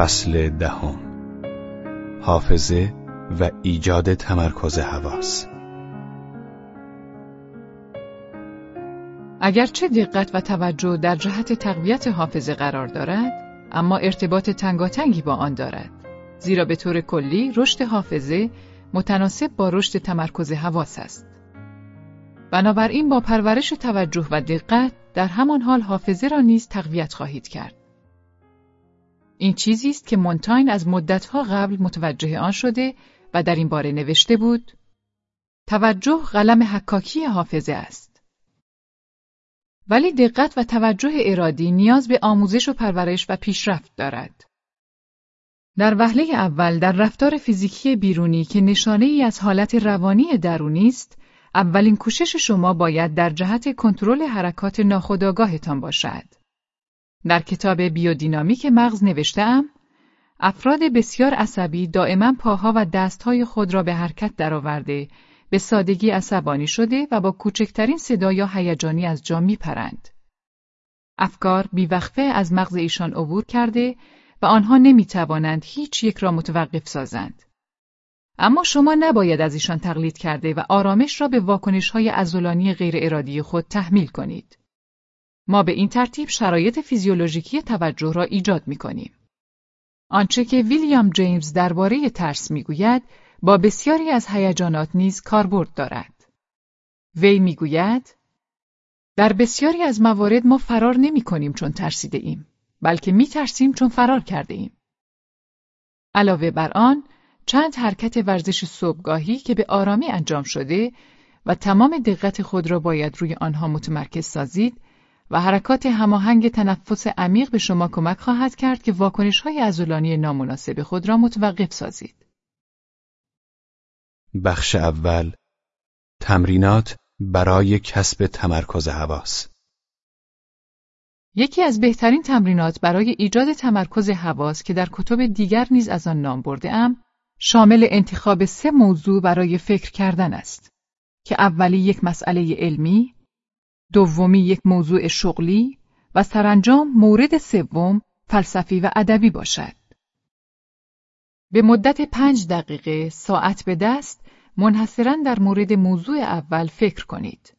فصل دهم حافظه و ایجاد تمرکز حواس اگرچه دقت و توجه در جهت تقویت حافظه قرار دارد، اما ارتباط تنگاتنگی با آن دارد. زیرا به طور کلی رشد حافظه متناسب با رشد تمرکز حواس است. بنابراین با پرورش توجه و دقت در همان حال حافظه را نیز تقویت خواهید کرد. این چیزی است که مونتاین از مدتها قبل متوجه آن شده و در این باره نوشته بود توجه قلم حکاکی حافظه است. ولی دقت و توجه ارادی نیاز به آموزش و پرورش و پیشرفت دارد. در وهله اول در رفتار فیزیکی بیرونی که نشانه ای از حالت روانی درونی است، اولین کوشش شما باید در جهت کنترل حرکات ناخودآگاهتان باشد. در کتاب بیودینامیک مغز نوشتهام افراد بسیار عصبی دائما پاها و دستهای خود را به حرکت درآورده به سادگی عصبانی شده و با کوچکترین صدا یا هیجانی از جا میپرند. افکار بیوقفه از مغز ایشان عبور کرده و آنها نمی توانند هیچ یک را متوقف سازند. اما شما نباید از ایشان تقلید کرده و آرامش را به واکنش های ازولانی غیر ارادی خود تحمیل کنید. ما به این ترتیب شرایط فیزیولوژیکی توجه را ایجاد می کنیم. آنچه که ویلیام جیمز درباره ترس می‌گوید با بسیاری از هیجانات نیز کاربرد دارد. وی می‌گوید در بسیاری از موارد ما فرار نمی کنیم چون ترسیده ایم. بلکه می ترسیم چون فرار کرده ایم. علاوه بر آن، چند حرکت ورزش صبحگاهی که به آرامی انجام شده و تمام دقت خود را باید روی آنها متمرکز سازید و حرکات هماهنگ تنفس عمیق به شما کمک خواهد کرد که واکنش های ازولانی نامناسب خود را متوقف سازید. بخش اول تمرینات برای کسب تمرکز حواس یکی از بهترین تمرینات برای ایجاد تمرکز حواس که در کتب دیگر نیز از آن نام برده ام شامل انتخاب سه موضوع برای فکر کردن است که اولی یک مسئله علمی، دومی یک موضوع شغلی و سرانجام مورد سوم فلسفی و ادبی باشد. به مدت پنج دقیقه ساعت به دست منحصرا در مورد موضوع اول فکر کنید.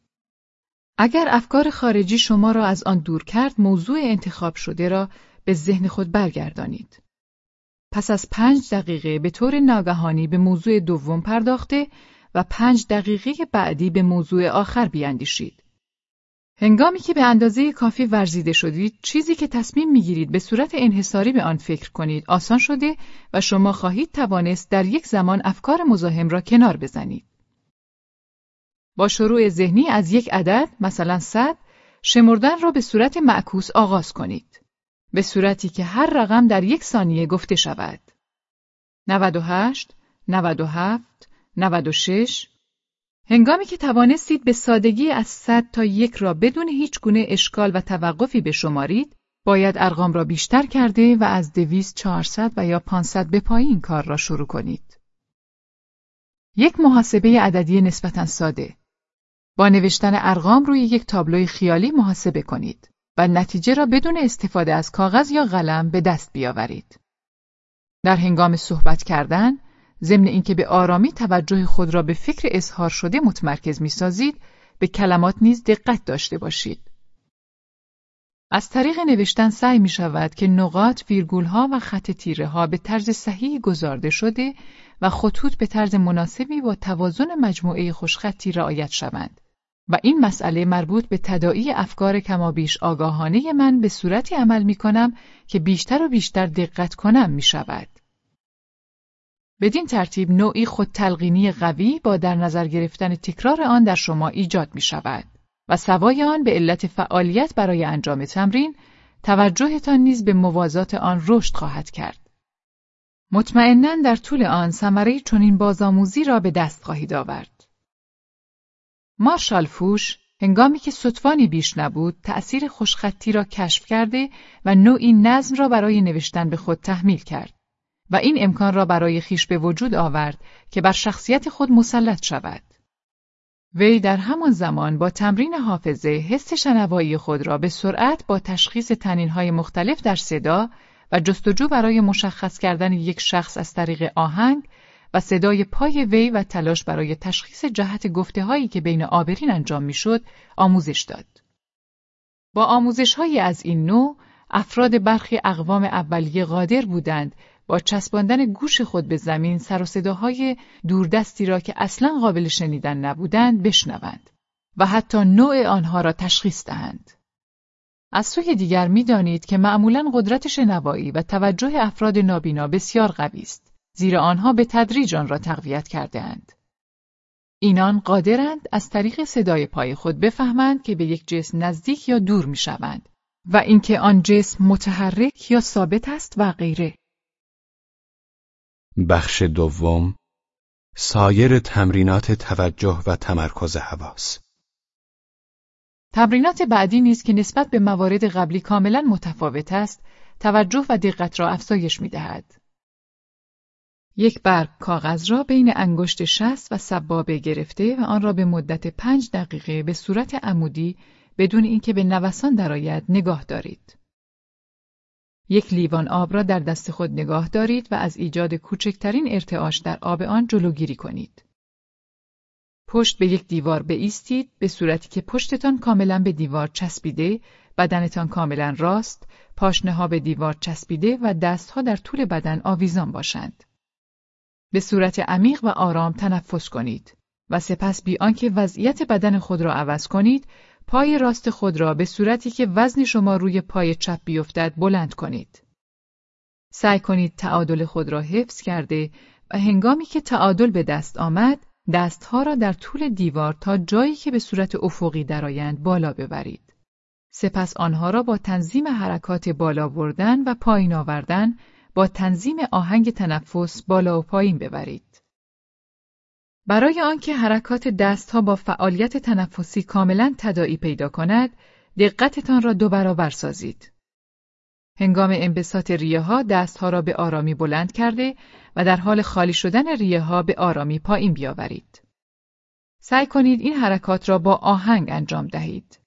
اگر افکار خارجی شما را از آن دور کرد، موضوع انتخاب شده را به ذهن خود برگردانید. پس از پنج دقیقه به طور ناگهانی به موضوع دوم پرداخته و پنج دقیقه بعدی به موضوع آخر بیاندیشید. هنگامی که به اندازه کافی ورزیده شدید، چیزی که تصمیم می‌گیرید به صورت انحصاری به آن فکر کنید آسان شده و شما خواهید توانست در یک زمان افکار مزاحم را کنار بزنید. با شروع ذهنی از یک عدد مثلا صد شمردن را به صورت معکوس آغاز کنید. به صورتی که هر رقم در یک ثانیه گفته شود. 98 97 96 هنگامی که توانستید به سادگی از صد تا یک را بدون هیچ گونه اشکال و توقفی بشمارید، باید ارقام را بیشتر کرده و از دویست 400 و یا 500 به پایین کار را شروع کنید. یک محاسبه عددی نسبتا ساده با نوشتن ارقام روی یک تابلوی خیالی محاسبه کنید و نتیجه را بدون استفاده از کاغذ یا قلم به دست بیاورید. در هنگام صحبت کردن، ضمن اینکه به آرامی توجه خود را به فکر اظهار شده متمرکز می سازید، به کلمات نیز دقت داشته باشید. از طریق نوشتن سعی می شود که نقاط، ویرگول ها و خط تیره ها به طرز صحیح گذارده شده و خطوط به طرز مناسبی با توازن مجموعه خوشخطی رعایت شوند. و این مسئله مربوط به تدائی افکار کمابیش آگاهانه من به صورتی عمل می کنم که بیشتر و بیشتر دقت کنم می شود. بدین ترتیب نوعی خودتلقینی قوی با در نظر گرفتن تکرار آن در شما ایجاد می شود و سوای آن به علت فعالیت برای انجام تمرین توجهتان نیز به موازات آن رشد خواهد کرد. مطمئنا در طول آن ثمره چنین بازآموزی را به دست خواهید آورد. مارشال فوش هنگامی که سطفانی بیش نبود تأثیر خوشخطی را کشف کرده و نوعی نظم را برای نوشتن به خود تحمیل کرد و این امکان را برای خیش به وجود آورد که بر شخصیت خود مسلط شود. وی در همان زمان با تمرین حافظه حس شنوایی خود را به سرعت با تشخیص تنینهای مختلف در صدا و جستجو برای مشخص کردن یک شخص از طریق آهنگ و صدای پای وی و تلاش برای تشخیص جهت گفته هایی که بین آبرین انجام می‌شد آموزش داد. با آموزش های از این نوع افراد برخی اقوام اولیه قادر بودند با چسباندن گوش خود به زمین سر و صداهای دوردستی را که اصلا قابل شنیدن نبودند بشنوند و حتی نوع آنها را تشخیص دهند. از سوی دیگر می‌دانید که معمولا قدرت شنوایی و توجه افراد نابینا بسیار قوی است زیرا آنها به تدریج آن را تقویت کردهاند. اینان قادرند از طریق صدای پای خود بفهمند که به یک جسم نزدیک یا دور می‌شوند و اینکه آن جسم متحرک یا ثابت است و غیره. بخش دوم سایر تمرینات توجه و تمرکز حواس تمرینات بعدی نیز که نسبت به موارد قبلی کاملا متفاوت است، توجه و دقت را افزایش می دهد. یک برگ کاغذ را بین انگشت شست و سبابه گرفته و آن را به مدت پنج دقیقه به صورت عمودی بدون اینکه به نوسان درآید نگاه دارید. یک لیوان آب را در دست خود نگاه دارید و از ایجاد کوچکترین ارتعاش در آب آن جلوگیری کنید. پشت به یک دیوار بایستید به صورتی که پشتتان کاملا به دیوار چسبیده، بدنتان کاملا راست، پاشنه ها به دیوار چسبیده و دستها در طول بدن آویزان باشند. به صورت عمیق و آرام تنفس کنید و سپس بی آنکه وضعیت بدن خود را عوض کنید، پای راست خود را به صورتی که وزن شما روی پای چپ بیفتد بلند کنید. سعی کنید تعادل خود را حفظ کرده و هنگامی که تعادل به دست آمد، دستها را در طول دیوار تا جایی که به صورت افقی درآیند بالا ببرید. سپس آنها را با تنظیم حرکات بالا بردن و پایین آوردن با تنظیم آهنگ تنفس بالا و پایین ببرید. برای آنکه حرکات دستها با فعالیت تنفسی کاملا تداعی پیدا کند، دقتتان را دو برابر سازید. هنگام انبساط ریه ها دستها را به آرامی بلند کرده و در حال خالی شدن ریه ها به آرامی پایین بیاورید. سعی کنید این حرکات را با آهنگ انجام دهید.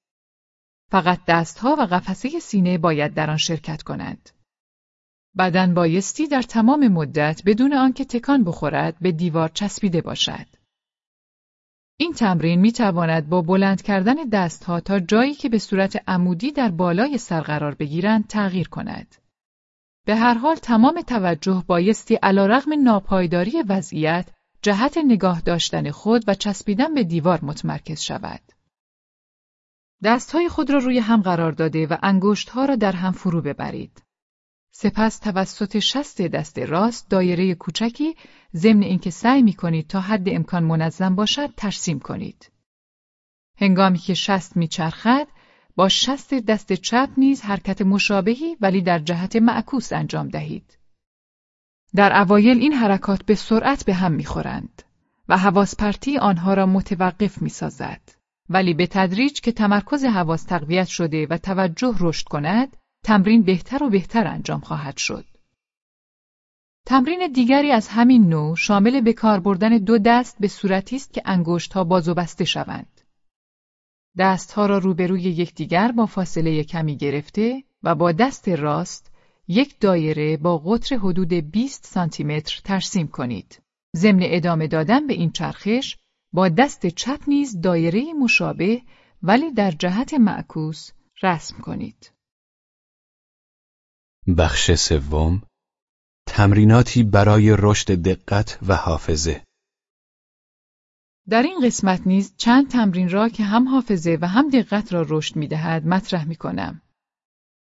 فقط دستها و قفسه سینه باید در آن شرکت کنند. بدن بایستی در تمام مدت بدون آنکه تکان بخورد به دیوار چسبیده باشد. این تمرین می تواند با بلند کردن دستها تا جایی که به صورت عمودی در بالای سر قرار بگیرند تغییر کند. به هر حال تمام توجه بایستی رغم ناپایداری وضعیت جهت نگاه داشتن خود و چسبیدن به دیوار متمرکز شود. دستهای خود را روی هم قرار داده و انگشتها را در هم فرو ببرید. سپس توسط شست دست راست دایره کوچکی ضمن اینکه سعی می کنید تا حد امکان منظم باشد ترسیم کنید. هنگامی که شست میچرخد با شست دست چپ نیز حرکت مشابهی ولی در جهت معکوس انجام دهید. در اوایل این حرکات به سرعت به هم می‌خورند و حواس پرتی آنها را متوقف می‌سازد. ولی به تدریج که تمرکز حواس تقویت شده و توجه رشد کند، تمرین بهتر و بهتر انجام خواهد شد. تمرین دیگری از همین نوع شامل به کار بردن دو دست به صورتی است که انگشتها باز و بسته شوند. دستها را روبروی یکدیگر با فاصله کمی گرفته و با دست راست یک دایره با قطر حدود 20 سانتی متر ترسیم کنید. ضمن ادامه دادن به این چرخش با دست چپ نیز دایره مشابه ولی در جهت معکوس رسم کنید. بخش سوم تمریناتی برای رشد دقت و حافظه در این قسمت نیز چند تمرین را که هم حافظه و هم دقت را رشد می دهد مطرح می کنم.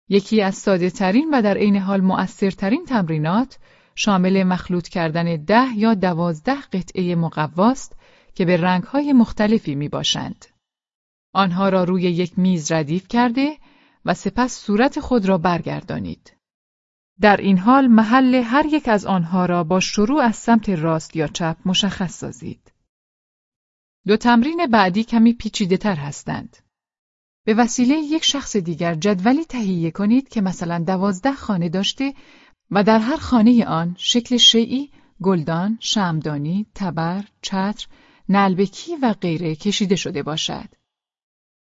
یکی از ساده ترین و در عین حال مؤثرترین تمرینات شامل مخلوط کردن ده یا دوازده قطعه مقواست که به رنگهای مختلفی می باشند. آنها را روی یک میز ردیف کرده و سپس صورت خود را برگردانید. در این حال محل هر یک از آنها را با شروع از سمت راست یا چپ مشخص سازید. دو تمرین بعدی کمی پیچیده تر هستند. به وسیله یک شخص دیگر جدولی تهیه کنید که مثلا دوازده خانه داشته و در هر خانه آن شکل شیعی، گلدان، شمدانی، تبر، چتر، نلبکی و غیره کشیده شده باشد.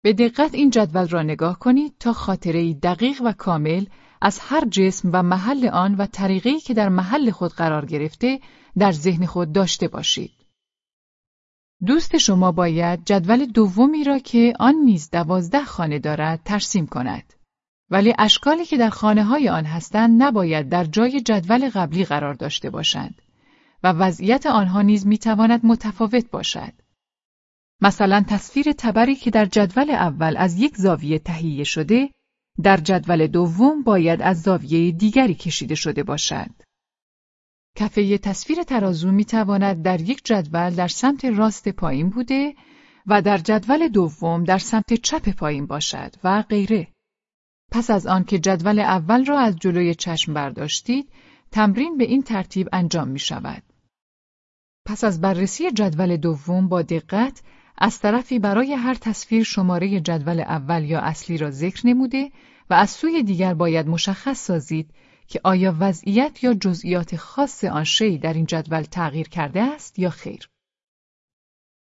به دقت این جدول را نگاه کنید تا خاطره دقیق و کامل از هر جسم و محل آن و طریقی که در محل خود قرار گرفته در ذهن خود داشته باشید. دوست شما باید جدول دومی را که آن نیز دوازده خانه دارد ترسیم کند. ولی اشکالی که در خانه های آن هستند نباید در جای جدول قبلی قرار داشته باشند و وضعیت آنها نیز می‌تواند متفاوت باشد. مثلا تصویر تبری که در جدول اول از یک زاویه تهیه شده در جدول دوم باید از زاویه دیگری کشیده شده باشد. کفه تصویر ترازو می تواند در یک جدول در سمت راست پایین بوده و در جدول دوم در سمت چپ پایین باشد و غیره. پس از آن که جدول اول را از جلوی چشم برداشتید، تمرین به این ترتیب انجام می شود. پس از بررسی جدول دوم با دقت از طرفی برای هر تصویر شماره جدول اول یا اصلی را ذکر نموده و از سوی دیگر باید مشخص سازید که آیا وضعیت یا جزئیات خاص آن شی در این جدول تغییر کرده است یا خیر.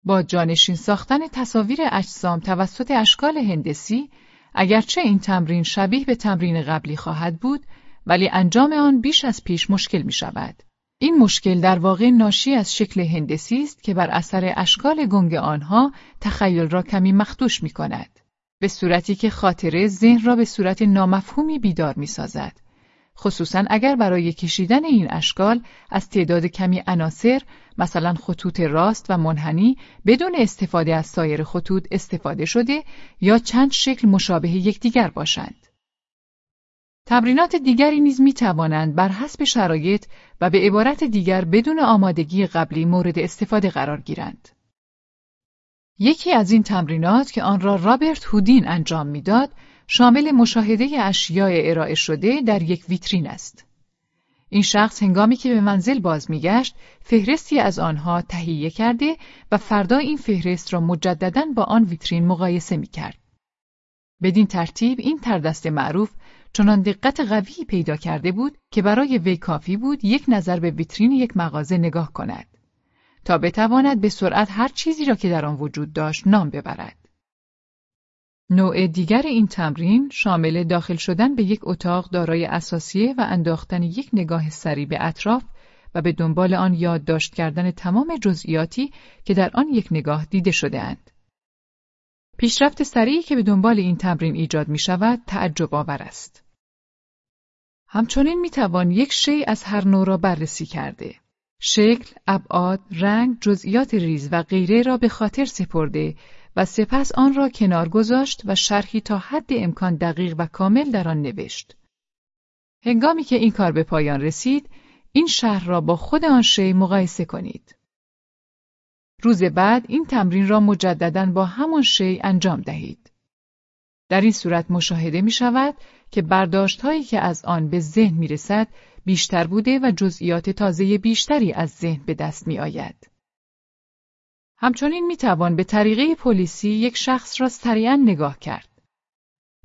با جانشین ساختن تصاویر اجسام توسط اشکال هندسی اگرچه این تمرین شبیه به تمرین قبلی خواهد بود ولی انجام آن بیش از پیش مشکل می شود. این مشکل در واقع ناشی از شکل هندسی است که بر اثر اشکال گنگ آنها تخیل را کمی مخدوش می کند. به صورتی که خاطره ذهن را به صورت نامفهومی بیدار می سازد. خصوصا اگر برای کشیدن این اشکال از تعداد کمی عناصر مثلا خطوط راست و منحنی بدون استفاده از سایر خطوط استفاده شده یا چند شکل مشابه یکدیگر باشند. تمرینات دیگری نیز می توانند بر حسب شرایط و به عبارت دیگر بدون آمادگی قبلی مورد استفاده قرار گیرند. یکی از این تمرینات که آن را رابرت هودین انجام می‌داد، شامل مشاهده اشیاء ارائه شده در یک ویترین است. این شخص هنگامی که به منزل باز میگشت، فهرستی از آنها تهیه کرده و فردا این فهرست را مجددا با آن ویترین مقایسه می کرد. بدین ترتیب این تردست معروف چنان دقت قوی پیدا کرده بود که برای وی کافی بود یک نظر به ویترین یک مغازه نگاه کند تا بتواند به سرعت هر چیزی را که در آن وجود داشت نام ببرد. نوع دیگر این تمرین شامل داخل شدن به یک اتاق دارای اساسیه و انداختن یک نگاه سریع به اطراف و به دنبال آن یادداشت کردن تمام جزئیاتی که در آن یک نگاه دیده شده اند. پیشرفت سریعی که به دنبال این تمرین ایجاد می شود تعجب آور است. همچنین می توان یک شی از هر نوع را بررسی کرده. شکل، ابعاد، رنگ، جزئیات ریز و غیره را به خاطر سپرده و سپس آن را کنار گذاشت و شرحی تا حد امکان دقیق و کامل در آن نوشت. هنگامی که این کار به پایان رسید، این شهر را با خود آن شی مقایسه کنید. روز بعد این تمرین را مجددا با همان شی انجام دهید. در این صورت مشاهده می شود که برداشت هایی که از آن به ذهن می رسد بیشتر بوده و جزئیات تازه بیشتری از ذهن به دست می آید. همچنین می توان به طریقه پلیسی یک شخص را سریعا نگاه کرد.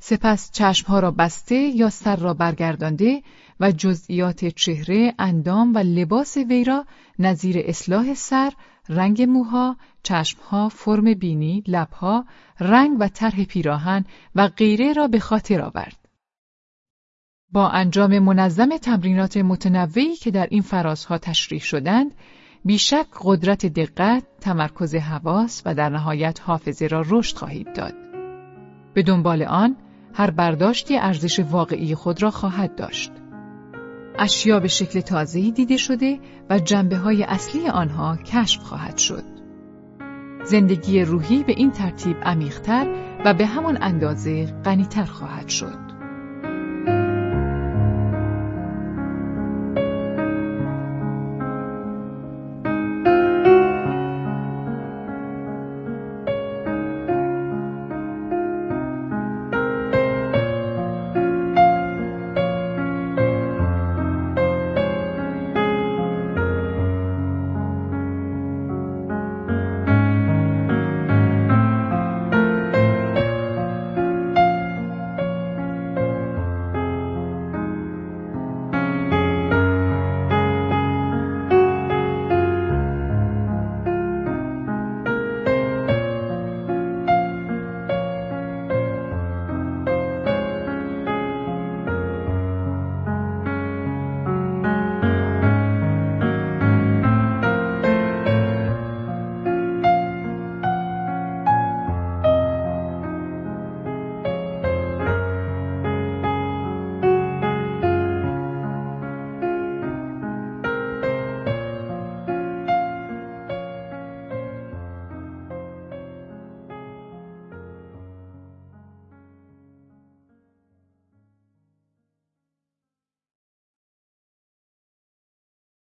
سپس چشمها را بسته یا سر را برگردانده و جزئیات چهره، اندام و لباس وی را نظیر اصلاح سر، رنگ موها، چشمها، فرم بینی، لبها، رنگ و طرح پیراهن و غیره را به خاطر آورد. با انجام منظم تمرینات متنوعی که در این فرازها تشریح شدند، بیشک قدرت دقت، تمرکز حواس و در نهایت حافظه را رشد خواهید داد. به دنبال آن، هر برداشتی ارزش واقعی خود را خواهد داشت. اشیا به شکل تازه‌ای دیده شده و جنبه های اصلی آنها کشف خواهد شد. زندگی روحی به این ترتیب عمیقتر و به همان اندازه غنیتر خواهد شد.